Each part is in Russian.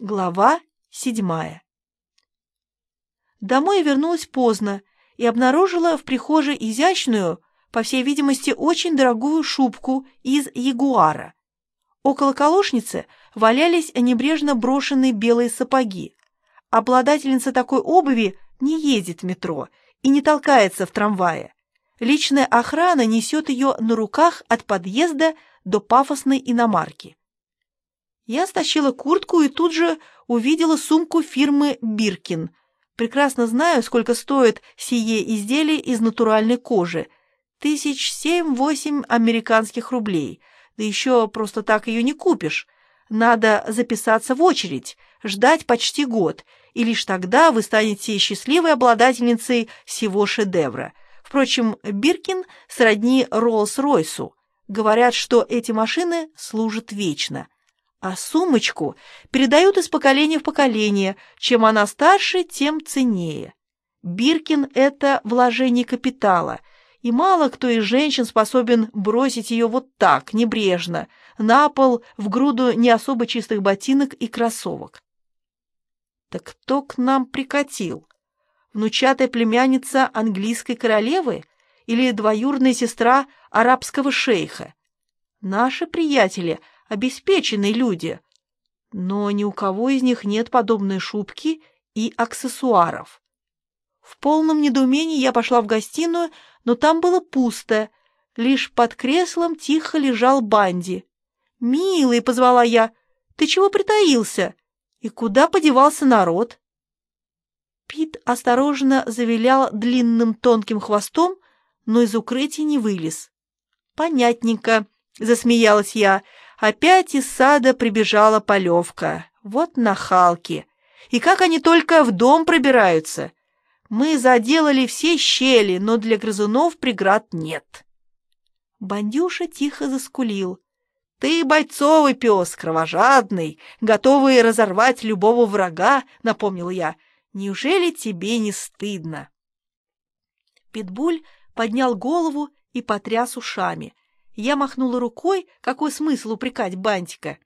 Глава седьмая. Домой вернулась поздно и обнаружила в прихожей изящную, по всей видимости, очень дорогую шубку из ягуара. Около колошницы валялись небрежно брошенные белые сапоги. Обладательница такой обуви не ездит в метро и не толкается в трамвае. Личная охрана несет ее на руках от подъезда до пафосной иномарки. Я стащила куртку и тут же увидела сумку фирмы «Биркин». Прекрасно знаю, сколько стоит сие изделие из натуральной кожи. Тысяч семь-восемь американских рублей. Да еще просто так ее не купишь. Надо записаться в очередь, ждать почти год, и лишь тогда вы станете счастливой обладательницей всего шедевра. Впрочем, Биркин сродни Роллс-Ройсу. Говорят, что эти машины служат вечно а сумочку передают из поколения в поколение. Чем она старше, тем ценнее. Биркин — это вложение капитала, и мало кто из женщин способен бросить ее вот так, небрежно, на пол в груду не особо чистых ботинок и кроссовок. Так кто к нам прикатил? Внучатая племянница английской королевы или двоюродная сестра арабского шейха? Наши приятели — обеспеченные люди, но ни у кого из них нет подобной шубки и аксессуаров. В полном недоумении я пошла в гостиную, но там было пусто, лишь под креслом тихо лежал Банди. «Милый», — позвала я, — «ты чего притаился? И куда подевался народ?» Пит осторожно завилял длинным тонким хвостом, но из укрытия не вылез. «Понятненько», — засмеялась я, Опять из сада прибежала полевка. Вот нахалки. И как они только в дом пробираются. Мы заделали все щели, но для грызунов преград нет. Бандюша тихо заскулил. «Ты бойцовый пес, кровожадный, готовый разорвать любого врага», — напомнил я. «Неужели тебе не стыдно?» Питбуль поднял голову и потряс ушами. Я махнула рукой, какой смысл упрекать бантика.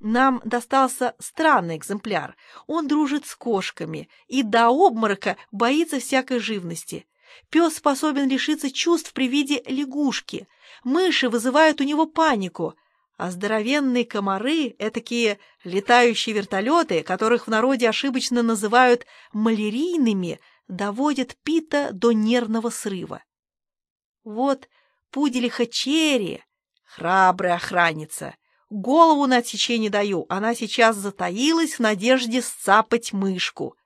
Нам достался странный экземпляр. Он дружит с кошками и до обморока боится всякой живности. Пес способен лишиться чувств при виде лягушки. Мыши вызывают у него панику. А здоровенные комары, этакие летающие вертолеты, которых в народе ошибочно называют малярийными, доводят Пита до нервного срыва. Вот пуделиха Черри, храбрая охранница. Голову на отсечение даю, она сейчас затаилась в надежде сцапать мышку.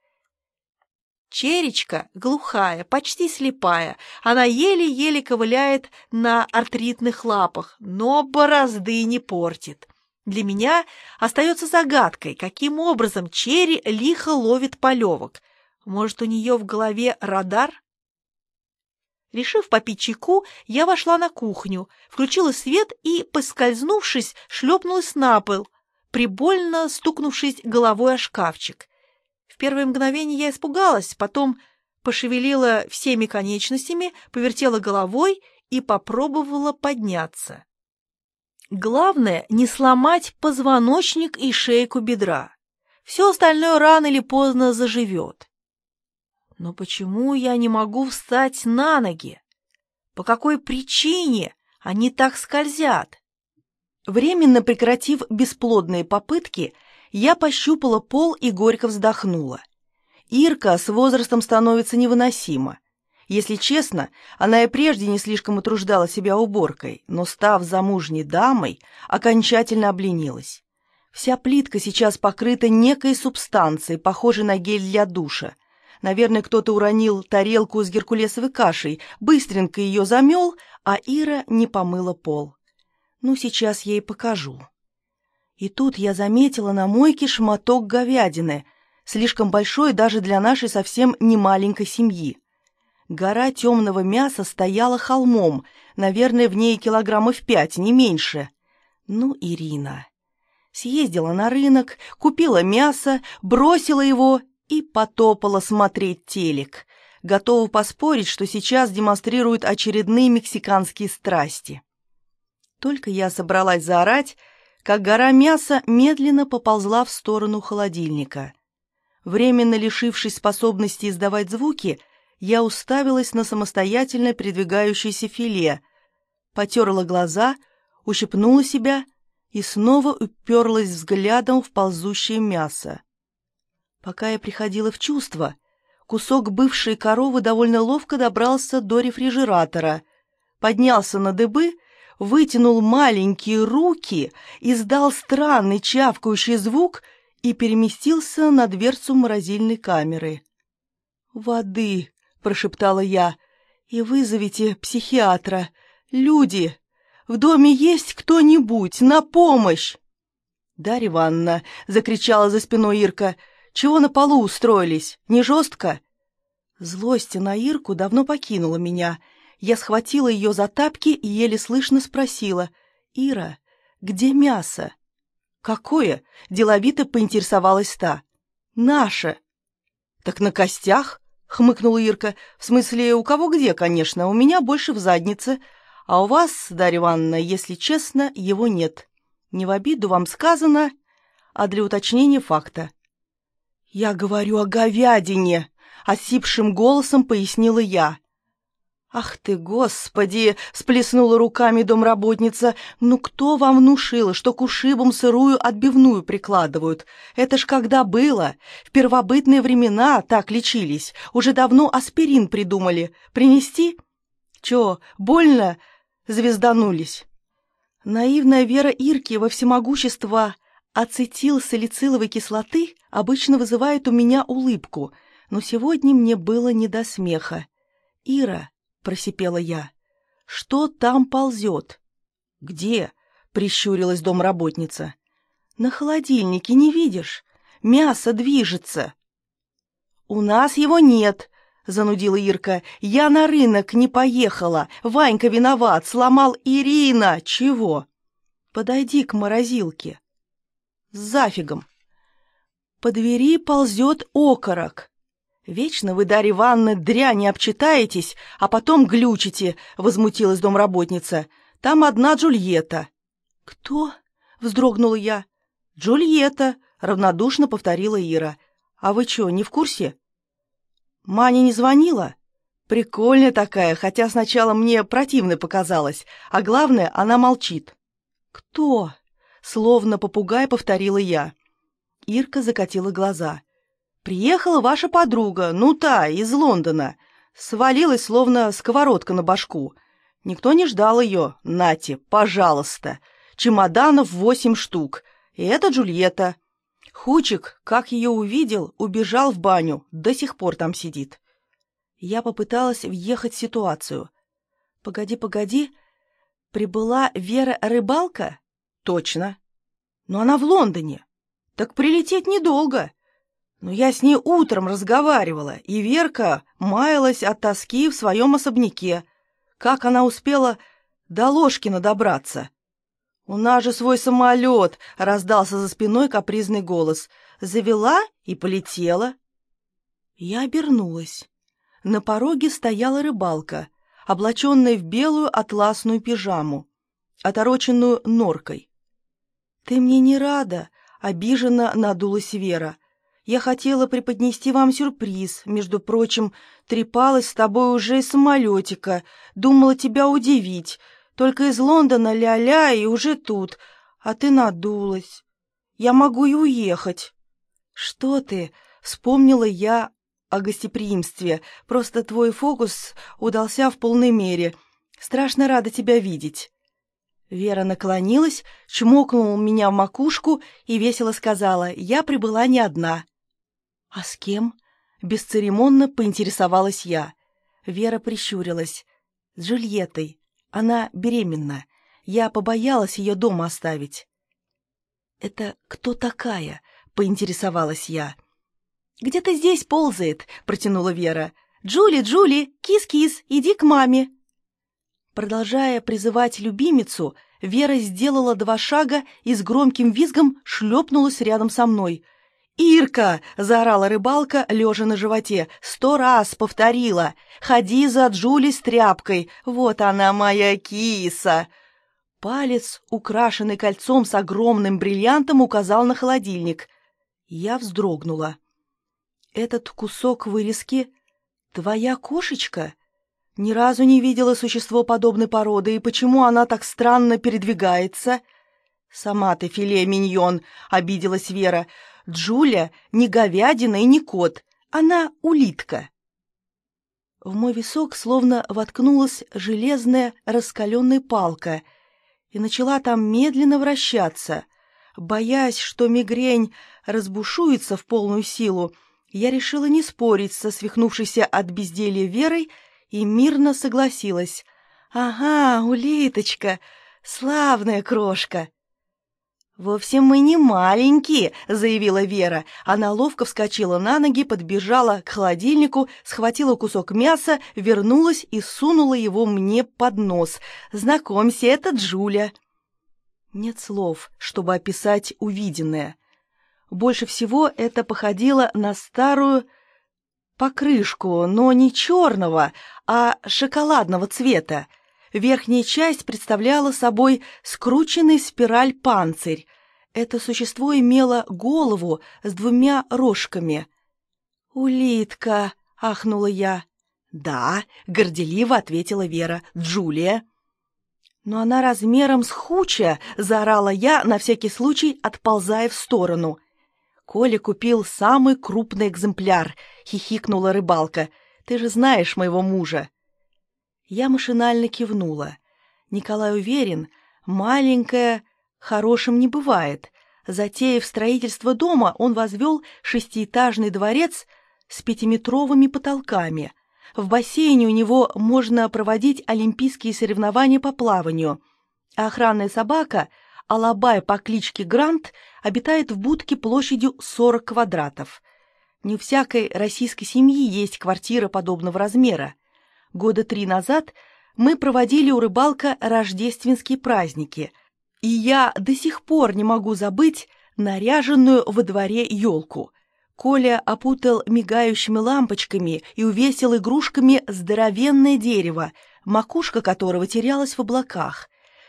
Черечка глухая, почти слепая, она еле-еле ковыляет на артритных лапах, но борозды не портит. Для меня остается загадкой, каким образом Черри лихо ловит полевок. Может, у нее в голове радар? Решив попить чайку, я вошла на кухню, включила свет и, поскользнувшись, шлепнулась на пол, прибольно стукнувшись головой о шкафчик. В первое мгновение я испугалась, потом пошевелила всеми конечностями, повертела головой и попробовала подняться. Главное — не сломать позвоночник и шейку бедра. Все остальное рано или поздно заживет. Но почему я не могу встать на ноги? По какой причине они так скользят? Временно прекратив бесплодные попытки, я пощупала пол и горько вздохнула. Ирка с возрастом становится невыносима. Если честно, она и прежде не слишком утруждала себя уборкой, но, став замужней дамой, окончательно обленилась. Вся плитка сейчас покрыта некой субстанцией, похожей на гель для душа, Наверное, кто-то уронил тарелку с геркулесовой кашей, быстренько ее замел, а Ира не помыла пол. Ну, сейчас я ей покажу. И тут я заметила на мойке шматок говядины, слишком большой даже для нашей совсем не маленькой семьи. Гора темного мяса стояла холмом, наверное, в ней килограммов пять, не меньше. Ну, Ирина. Съездила на рынок, купила мясо, бросила его и потопала смотреть телек. Готова поспорить, что сейчас демонстрируют очередные мексиканские страсти. Только я собралась заорать, как гора мяса медленно поползла в сторону холодильника. Временно лишившись способности издавать звуки, я уставилась на самостоятельно передвигающееся филе, потерла глаза, ущипнула себя и снова уперлась взглядом в ползущее мясо. Пока я приходила в чувство, кусок бывшей коровы довольно ловко добрался до рефрижератора, поднялся на дыбы, вытянул маленькие руки, издал странный чавкающий звук и переместился на дверцу морозильной камеры. «Воды!» — прошептала я. «И вызовите психиатра. Люди! В доме есть кто-нибудь? На помощь!» «Дарья Ивановна!» — закричала за спиной Ирка — чего на полу устроились? Не жестко?» Злость на Ирку давно покинула меня. Я схватила ее за тапки и еле слышно спросила. «Ира, где мясо?» «Какое?» — деловито поинтересовалась та. «Наше». «Так на костях?» — хмыкнула Ирка. «В смысле, у кого где, конечно. У меня больше в заднице. А у вас, Дарья Ивановна, если честно, его нет. Не в обиду вам сказано, а для уточнения факта. «Я говорю о говядине!» — осипшим голосом пояснила я. «Ах ты, господи!» — сплеснула руками домработница. «Ну кто вам внушил, что к ушибам сырую отбивную прикладывают? Это ж когда было? В первобытные времена так лечились. Уже давно аспирин придумали. Принести? Чё, больно?» — звезданулись. Наивная вера Ирки во всемогущество ацетилсалициловой кислоты обычно вызывает у меня улыбку, но сегодня мне было не до смеха. «Ира», — просипела я, — «что там ползет?» «Где?» — прищурилась домработница. «На холодильнике не видишь? Мясо движется». «У нас его нет», — занудила Ирка. «Я на рынок не поехала. Ванька виноват, сломал Ирина. Чего?» «Подойди к морозилке». «С зафигом». По двери ползет окорок. «Вечно вы, Дарья Ивановна, дряни обчитаетесь, а потом глючите», — возмутилась домработница. «Там одна Джульетта». «Кто?» — вздрогнула я. «Джульетта», — равнодушно повторила Ира. «А вы что, не в курсе?» «Маня не звонила?» «Прикольная такая, хотя сначала мне противно показалось, а главное, она молчит». «Кто?» — словно попугай повторила я. Ирка закатила глаза. «Приехала ваша подруга, ну та, из Лондона. Свалилась, словно сковородка на башку. Никто не ждал ее. Нате, пожалуйста. Чемоданов восемь штук. И это Джульетта. Хучик, как ее увидел, убежал в баню. До сих пор там сидит». Я попыталась въехать в ситуацию. «Погоди, погоди. Прибыла Вера Рыбалка?» «Точно. Но она в Лондоне. Так прилететь недолго. Но я с ней утром разговаривала, и Верка маялась от тоски в своем особняке. Как она успела до Ложкина добраться? «У нас же свой самолет!» — раздался за спиной капризный голос. «Завела и полетела». Я обернулась. На пороге стояла рыбалка, облаченная в белую атласную пижаму, отороченную норкой. «Ты мне не рада?» Обиженно надулась Вера. «Я хотела преподнести вам сюрприз. Между прочим, трепалась с тобой уже из самолетика. Думала тебя удивить. Только из Лондона ля-ля и уже тут. А ты надулась. Я могу и уехать». «Что ты?» — вспомнила я о гостеприимстве. Просто твой фокус удался в полной мере. Страшно рада тебя видеть. Вера наклонилась, чмокнула меня в макушку и весело сказала, «Я прибыла не одна». «А с кем?» — бесцеремонно поинтересовалась я. Вера прищурилась. «С Джульеттой. Она беременна. Я побоялась ее дома оставить». «Это кто такая?» — поинтересовалась я. «Где-то здесь ползает», — протянула Вера. «Джули, Джули, кис-кис, иди к маме». Продолжая призывать любимицу, Вера сделала два шага и с громким визгом шлепнулась рядом со мной. «Ирка!» — заорала рыбалка, лежа на животе. «Сто раз повторила! Ходи за Джули с тряпкой! Вот она, моя киса!» Палец, украшенный кольцом с огромным бриллиантом, указал на холодильник. Я вздрогнула. «Этот кусок вырезки — твоя кошечка?» Ни разу не видела существо подобной породы, и почему она так странно передвигается? «Сама ты филе миньон», — обиделась Вера. «Джуля не говядина и не кот, она улитка». В мой висок словно воткнулась железная раскаленная палка и начала там медленно вращаться. Боясь, что мигрень разбушуется в полную силу, я решила не спорить со свихнувшейся от безделья Верой и мирно согласилась. «Ага, улиточка, славная крошка!» «Вовсе мы не маленькие», — заявила Вера. Она ловко вскочила на ноги, подбежала к холодильнику, схватила кусок мяса, вернулась и сунула его мне под нос. «Знакомься, это Джуля». Нет слов, чтобы описать увиденное. Больше всего это походило на старую покрышку, но не черного, а шоколадного цвета. Верхняя часть представляла собой скрученный спираль-панцирь. Это существо имело голову с двумя рожками. «Улитка!» — ахнула я. «Да», — горделиво ответила Вера, — «Джулия». «Но она размером с хуча!» — заорала я, на всякий случай отползая в сторону. «Коля купил самый крупный экземпляр», — хихикнула рыбалка. «Ты же знаешь моего мужа». Я машинально кивнула. Николай уверен, маленькое хорошим не бывает. Затеяв строительство дома, он возвел шестиэтажный дворец с пятиметровыми потолками. В бассейне у него можно проводить олимпийские соревнования по плаванию. А охранная собака, алабай по кличке Грант, обитает в будке площадью 40 квадратов. Не у всякой российской семьи есть квартира подобного размера. Года три назад мы проводили у рыбалка рождественские праздники, и я до сих пор не могу забыть наряженную во дворе елку. Коля опутал мигающими лампочками и увесил игрушками здоровенное дерево, макушка которого терялась в облаках.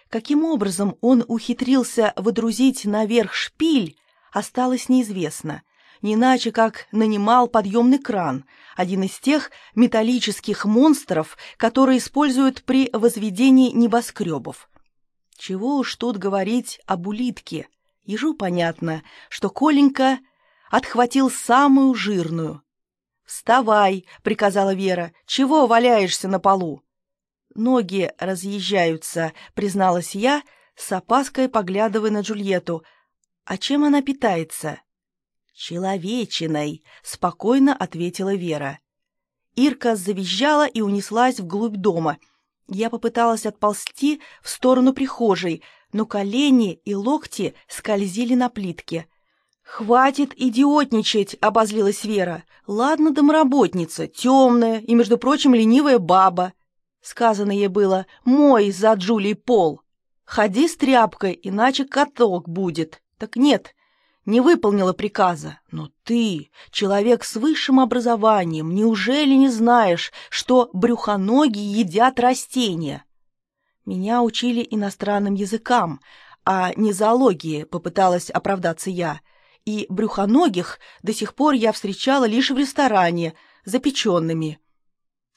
Каким образом он ухитрился водрузить наверх шпиль, осталось неизвестно не иначе как нанимал подъемный кран, один из тех металлических монстров, которые используют при возведении небоскребов. Чего уж тут говорить об улитке. Ежу понятно, что Коленька отхватил самую жирную. «Вставай!» — приказала Вера. «Чего валяешься на полу?» «Ноги разъезжаются», — призналась я, с опаской поглядывая на Джульетту. «А чем она питается?» «Человечиной», — спокойно ответила Вера. Ирка завизжала и унеслась вглубь дома. Я попыталась отползти в сторону прихожей, но колени и локти скользили на плитке. «Хватит идиотничать!» — обозлилась Вера. «Ладно, домработница, темная и, между прочим, ленивая баба». Сказано ей было «мой за Джулией пол». «Ходи с тряпкой, иначе каток будет». Так нет, не выполнила приказа. Но ты, человек с высшим образованием, неужели не знаешь, что брюхоногие едят растения? Меня учили иностранным языкам, а не зоологии, попыталась оправдаться я. И брюхоногих до сих пор я встречала лишь в ресторане, запеченными.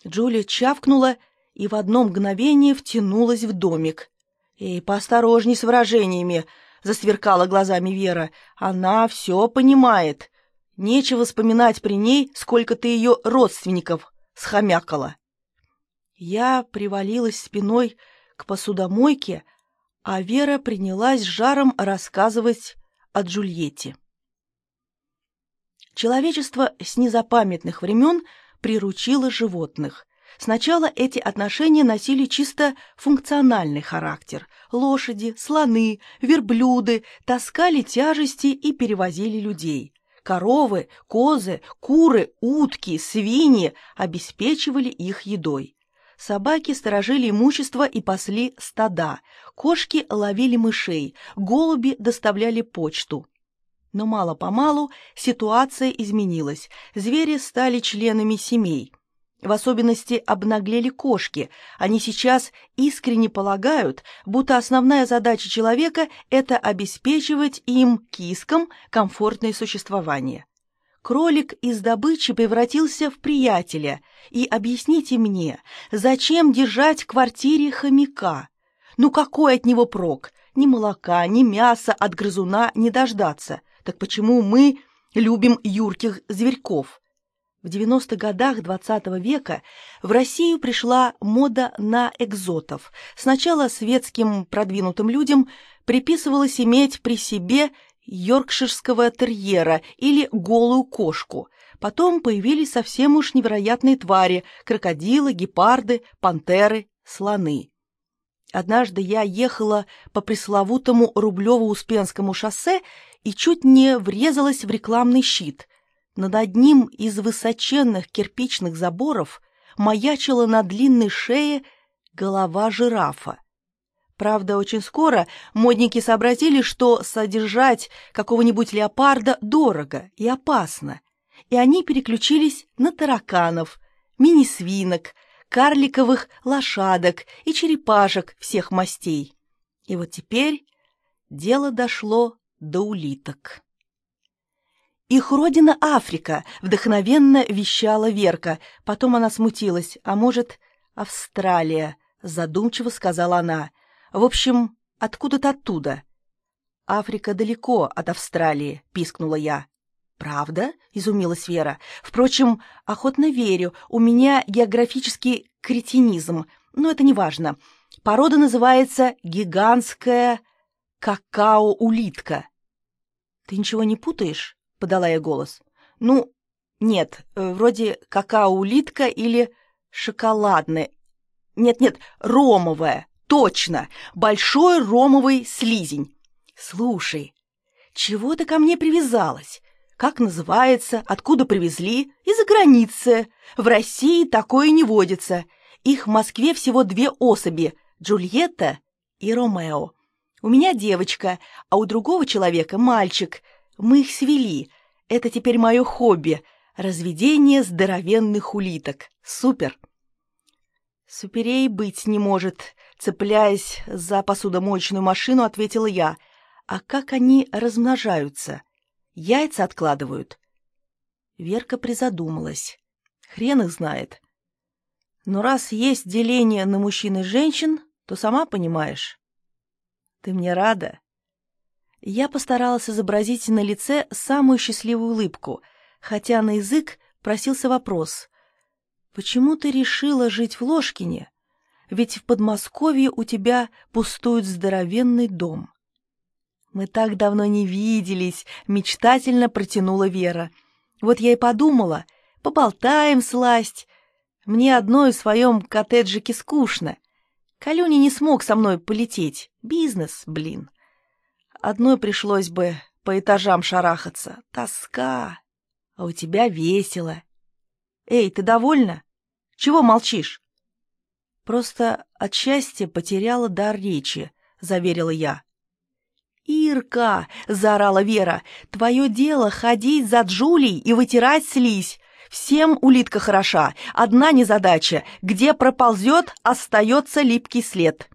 Джулия чавкнула и в одно мгновение втянулась в домик. «Эй, поосторожней с выражениями!» — засверкала глазами Вера. «Она все понимает. Нечего вспоминать при ней, сколько ты ее родственников схомякала». Я привалилась спиной к посудомойке, а Вера принялась жаром рассказывать о Джульетте. Человечество с незапамятных времен приручило животных. Сначала эти отношения носили чисто функциональный характер. Лошади, слоны, верблюды таскали тяжести и перевозили людей. Коровы, козы, куры, утки, свиньи обеспечивали их едой. Собаки сторожили имущество и пасли стада, кошки ловили мышей, голуби доставляли почту. Но мало-помалу ситуация изменилась, звери стали членами семей – В особенности обнаглели кошки. Они сейчас искренне полагают, будто основная задача человека – это обеспечивать им, кискам, комфортное существование. Кролик из добычи превратился в приятеля. И объясните мне, зачем держать в квартире хомяка? Ну какой от него прок? Ни молока, ни мяса от грызуна не дождаться. Так почему мы любим юрких зверьков? В 90-х годах XX -го века в Россию пришла мода на экзотов. Сначала светским продвинутым людям приписывалось иметь при себе йоркширского терьера или голую кошку. Потом появились совсем уж невероятные твари – крокодилы, гепарды, пантеры, слоны. Однажды я ехала по пресловутому Рублево-Успенскому шоссе и чуть не врезалась в рекламный щит. Над одним из высоченных кирпичных заборов маячила на длинной шее голова жирафа. Правда, очень скоро модники сообразили, что содержать какого-нибудь леопарда дорого и опасно, и они переключились на тараканов, мини-свинок, карликовых лошадок и черепашек всех мастей. И вот теперь дело дошло до улиток. «Их родина Африка», — вдохновенно вещала Верка. Потом она смутилась. «А может, Австралия?» — задумчиво сказала она. В общем, откуда-то оттуда. Африка далеко от Австралии, пискнула я. «Правда?» — изумилась Вера. «Впрочем, охотно верю. У меня географический кретинизм. Но это не важно. Порода называется гигантская какао-улитка». «Ты ничего не путаешь?» — подала я голос. «Ну, нет, э, вроде какао-улитка или шоколадная. Нет-нет, ромовая. Точно, большой ромовый слизень. Слушай, чего ты ко мне привязалась? Как называется, откуда привезли? Из-за границы. В России такое не водится. Их в Москве всего две особи – Джульетта и Ромео. У меня девочка, а у другого человека мальчик. Мы их свели. Это теперь мое хобби – разведение здоровенных улиток. Супер! Суперей быть не может. Цепляясь за посудомоечную машину, ответила я. «А как они размножаются? Яйца откладывают?» Верка призадумалась. Хрен их знает. Но раз есть деление на мужчин и женщин, то сама понимаешь. Ты мне рада? Я постаралась изобразить на лице самую счастливую улыбку, хотя на язык просился вопрос. «Почему ты решила жить в Ложкине, ведь в Подмосковье у тебя пустует здоровенный дом. Мы так давно не виделись, мечтательно протянула Вера. Вот я и подумала, поболтаем сласть. Мне одной в своем коттеджике скучно. Калюни не смог со мной полететь. Бизнес, блин. Одной пришлось бы по этажам шарахаться. Тоска. А у тебя весело. Эй, ты довольна? Чего молчишь? Просто от счастья потеряла дар речи, заверила я. «Ирка!» — заорала Вера. «Твое дело ходить за Джулей и вытирать слизь. Всем улитка хороша. Одна незадача. Где проползет, остается липкий след».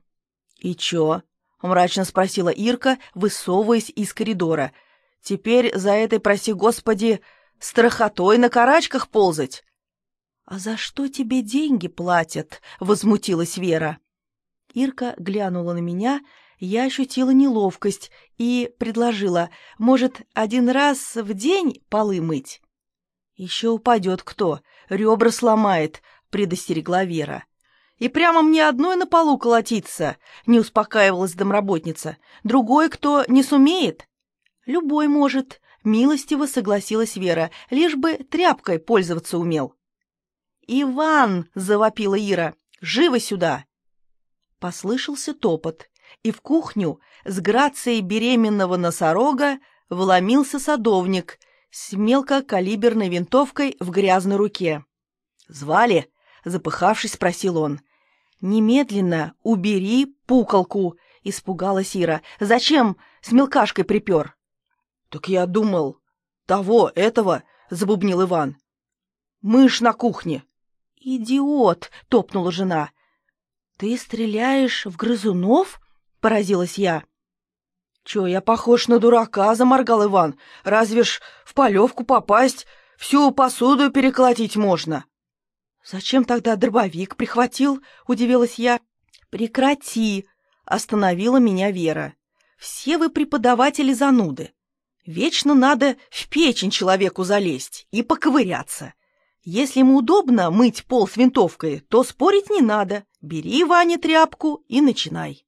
«И чё?» — мрачно спросила Ирка, высовываясь из коридора. «Теперь за этой, проси господи, страхотой на карачках ползать?» «А за что тебе деньги платят?» — возмутилась Вера. Ирка глянула на меня, я ощутила неловкость и предложила, может, один раз в день полы мыть? «Еще упадет кто, ребра сломает», — предостерегла Вера. «И прямо мне одной на полу колотиться», — не успокаивалась домработница. «Другой кто не сумеет?» «Любой может», — милостиво согласилась Вера, лишь бы тряпкой пользоваться умел. «Иван!» — завопила Ира. «Живо сюда!» Послышался топот, и в кухню с грацией беременного носорога вломился садовник с мелкокалиберной винтовкой в грязной руке. «Звали?» — запыхавшись, спросил он. «Немедленно убери пуколку!» — испугалась Ира. «Зачем с мелкашкой припер?» «Так я думал, того, этого!» — забубнил Иван. «Мышь на кухне!» «Идиот!» — топнула жена. «Ты стреляешь в грызунов?» — поразилась я. «Чё, я похож на дурака?» — заморгал Иван. «Разве ж в полевку попасть, всю посуду переколотить можно?» «Зачем тогда дробовик прихватил?» — удивилась я. «Прекрати!» — остановила меня Вера. «Все вы преподаватели зануды. Вечно надо в печень человеку залезть и поковыряться. Если ему удобно мыть пол с винтовкой, то спорить не надо. Бери, Ваня, тряпку и начинай».